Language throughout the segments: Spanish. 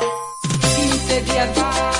15 días van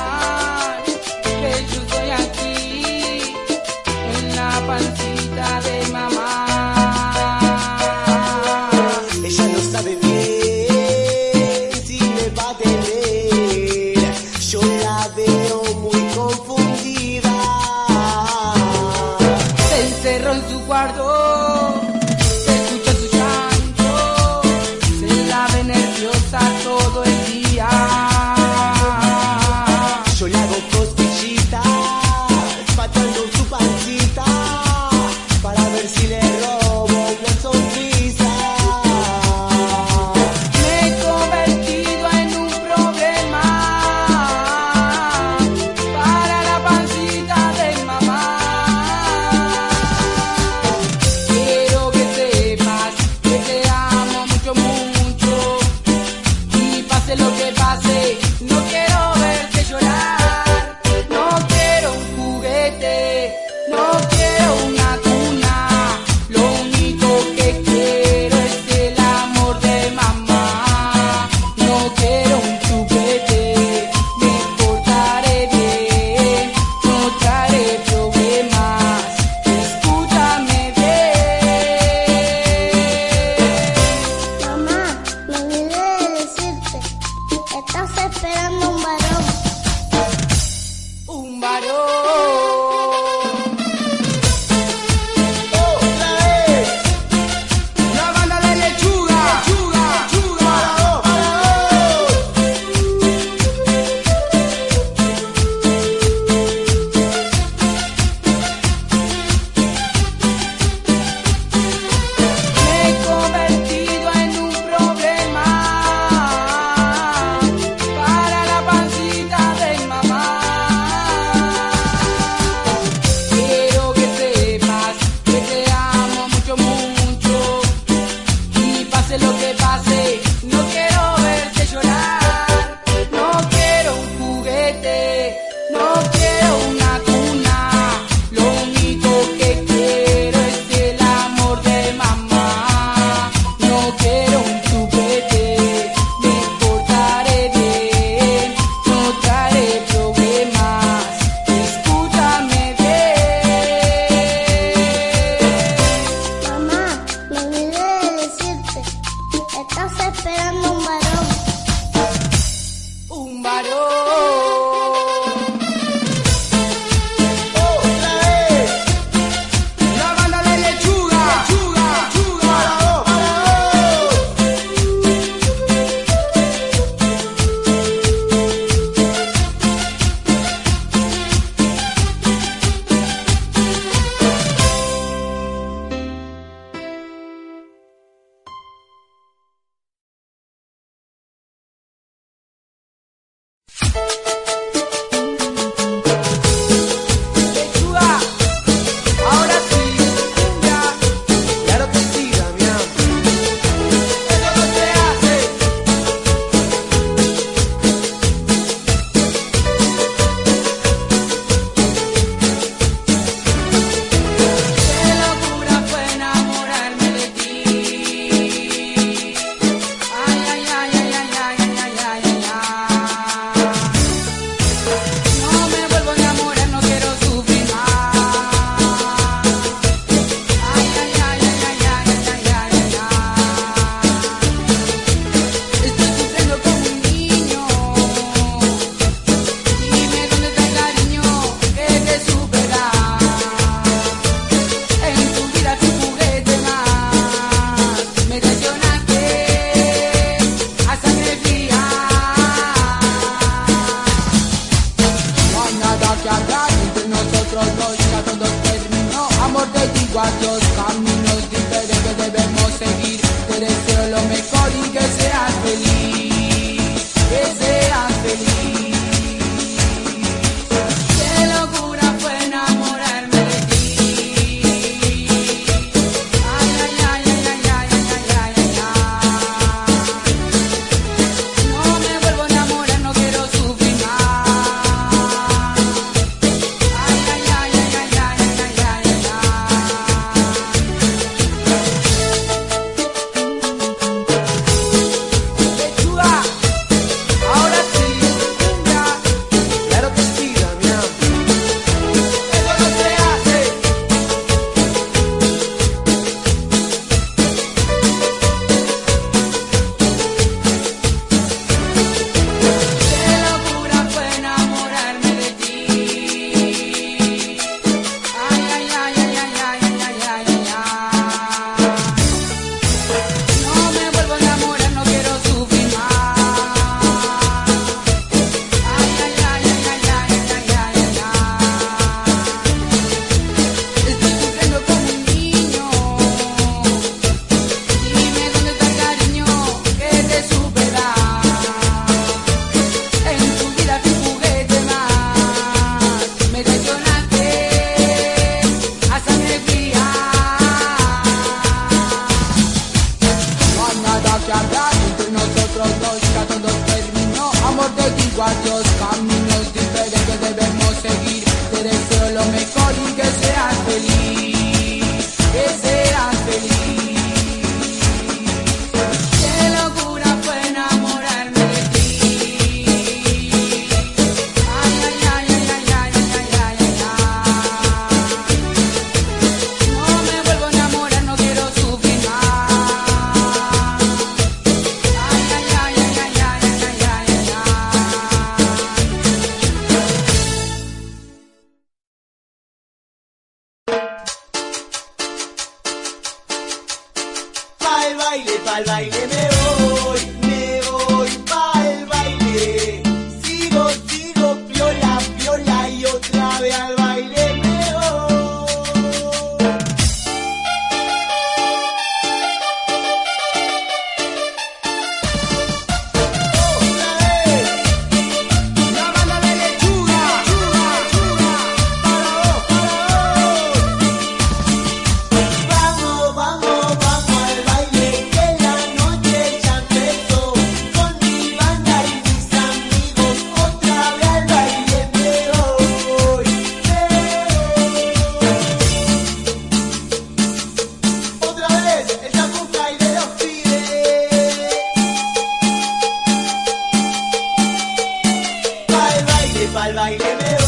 Give it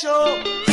Show.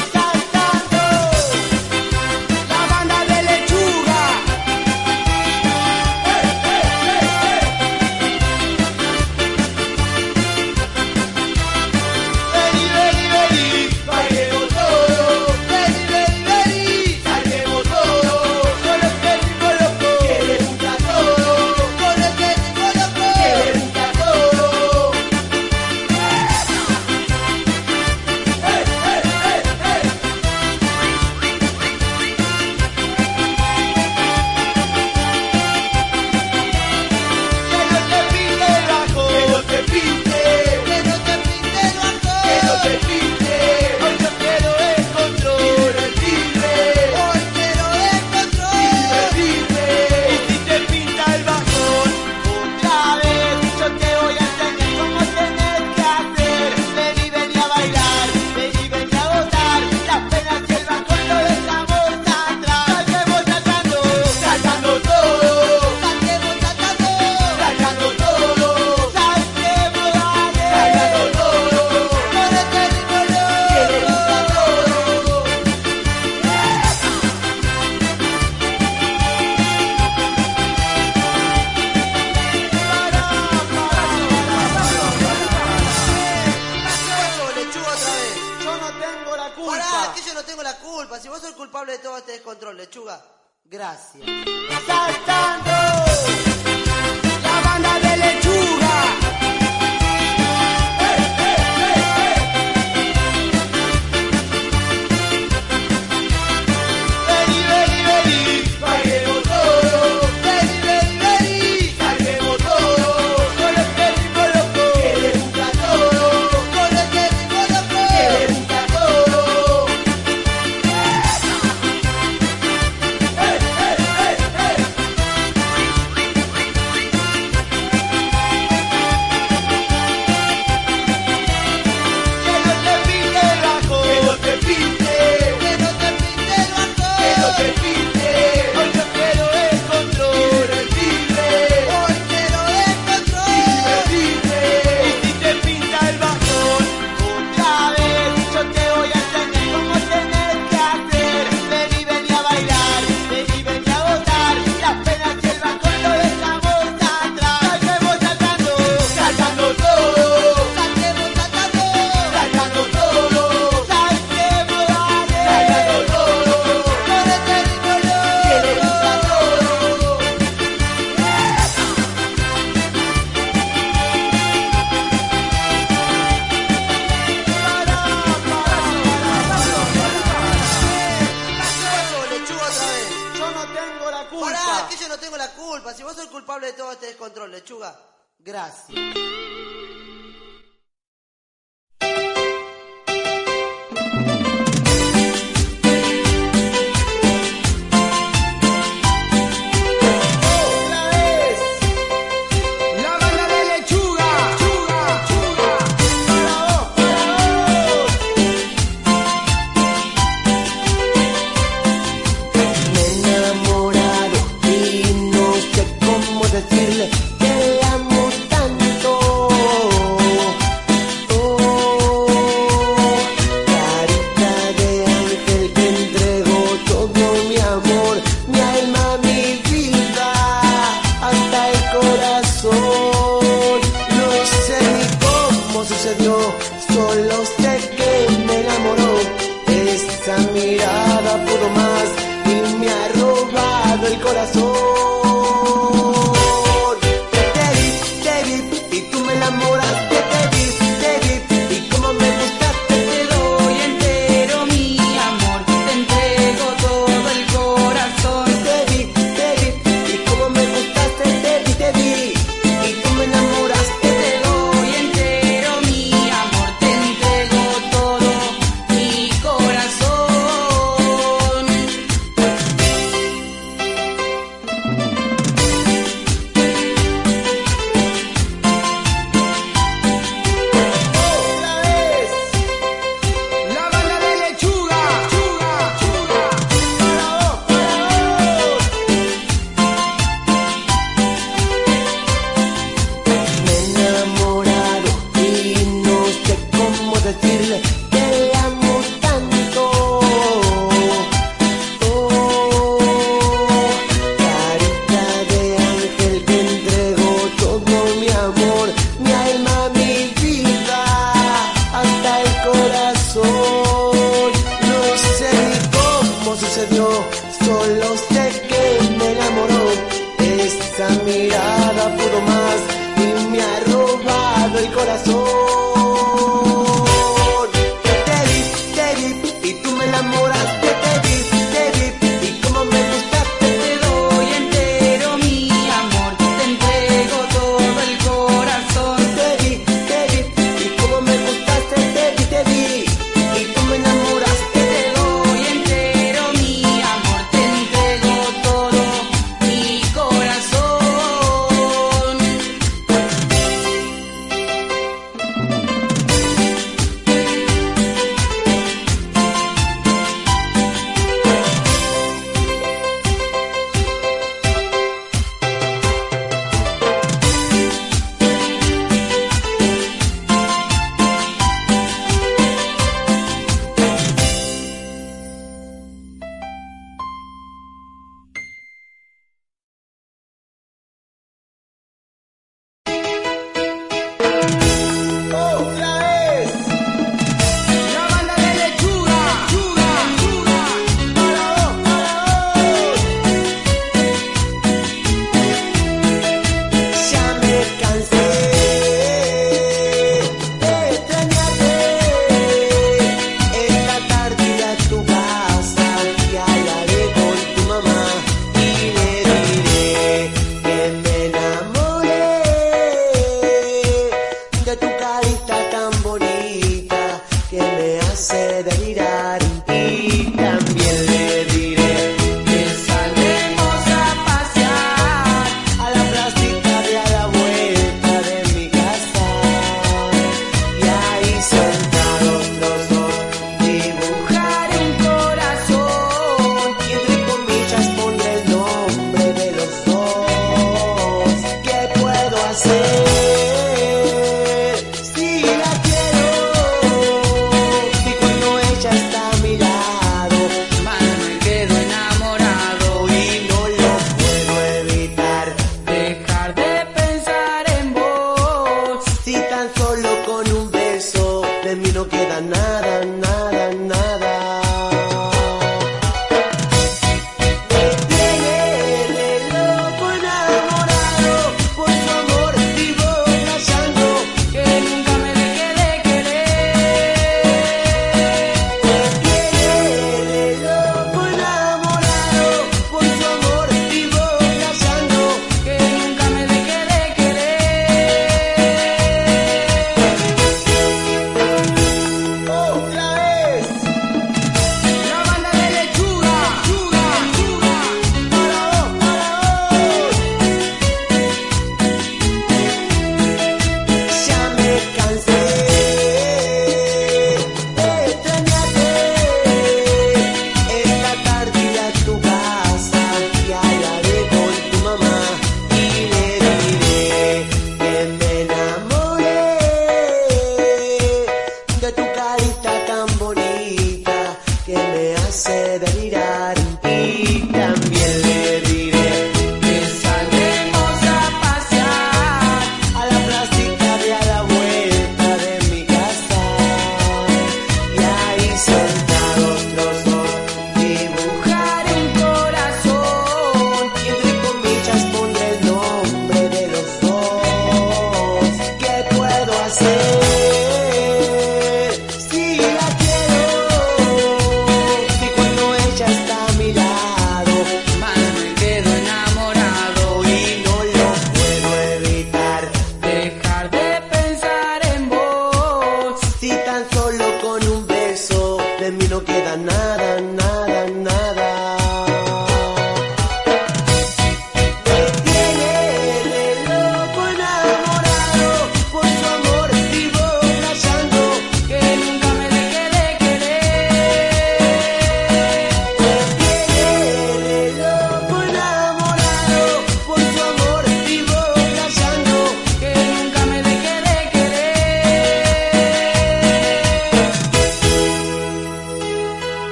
si vos sos el culpable de todo este descontrol, lechuga, gracias.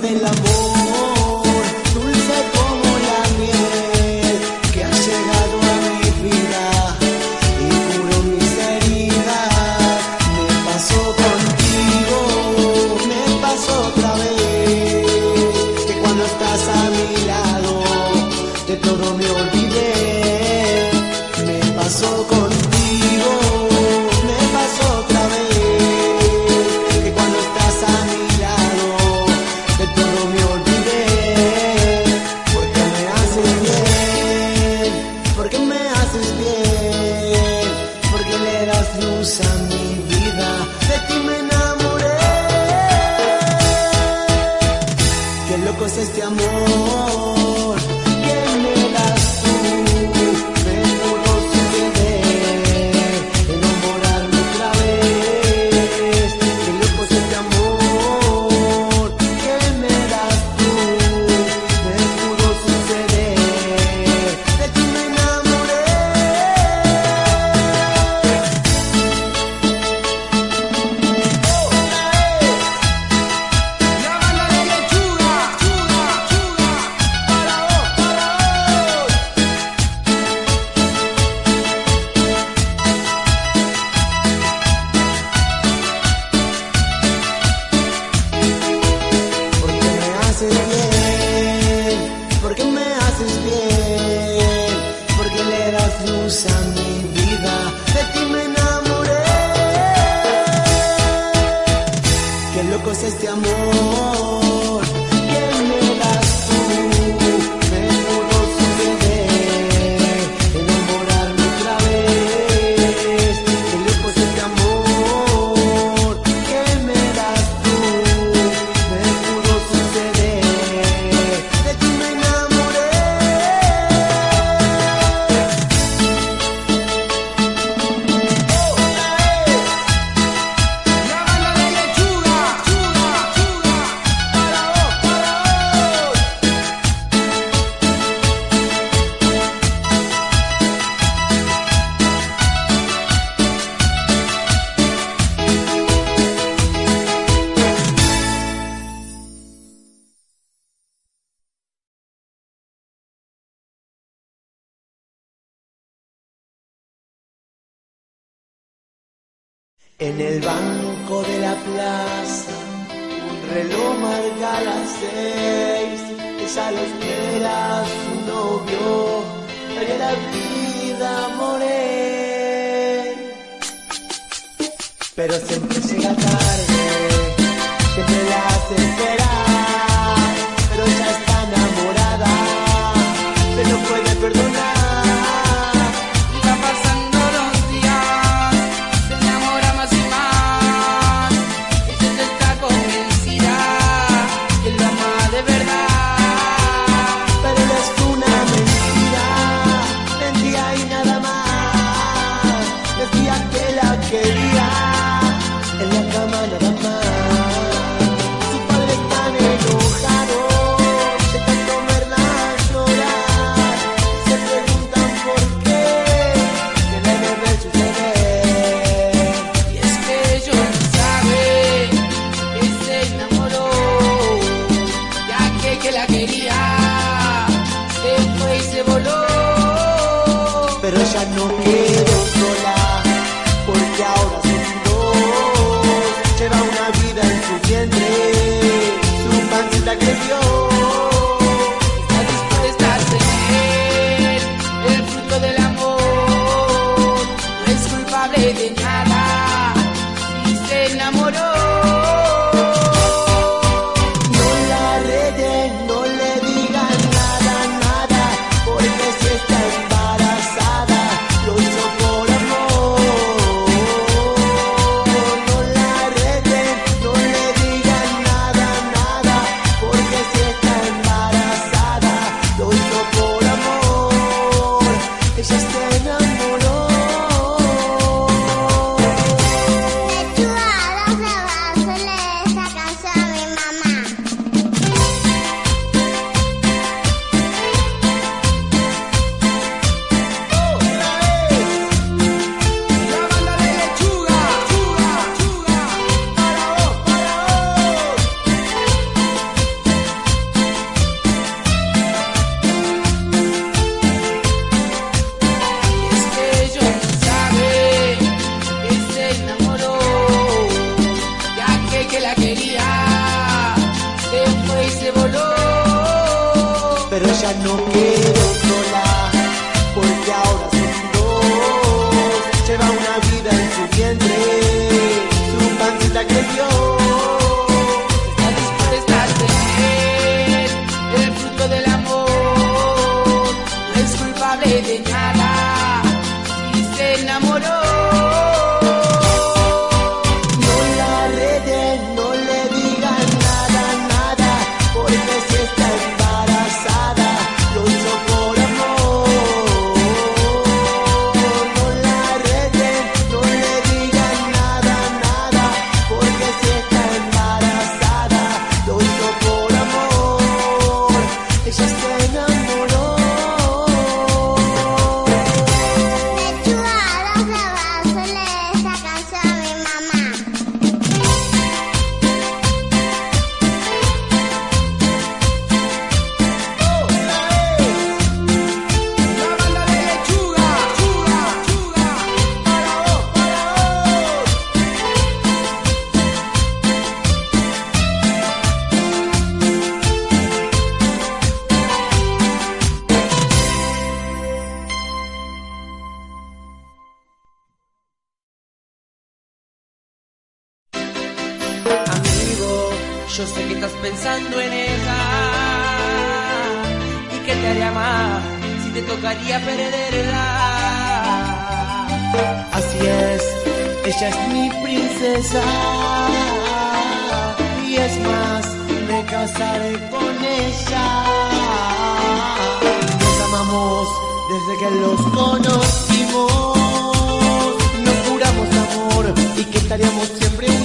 La En el banco de la plaza, un reloj marca las seis, ella lo espera su novio, María la vida Morén. Pero siempre llega tarde, siempre la hace estaríamos siempre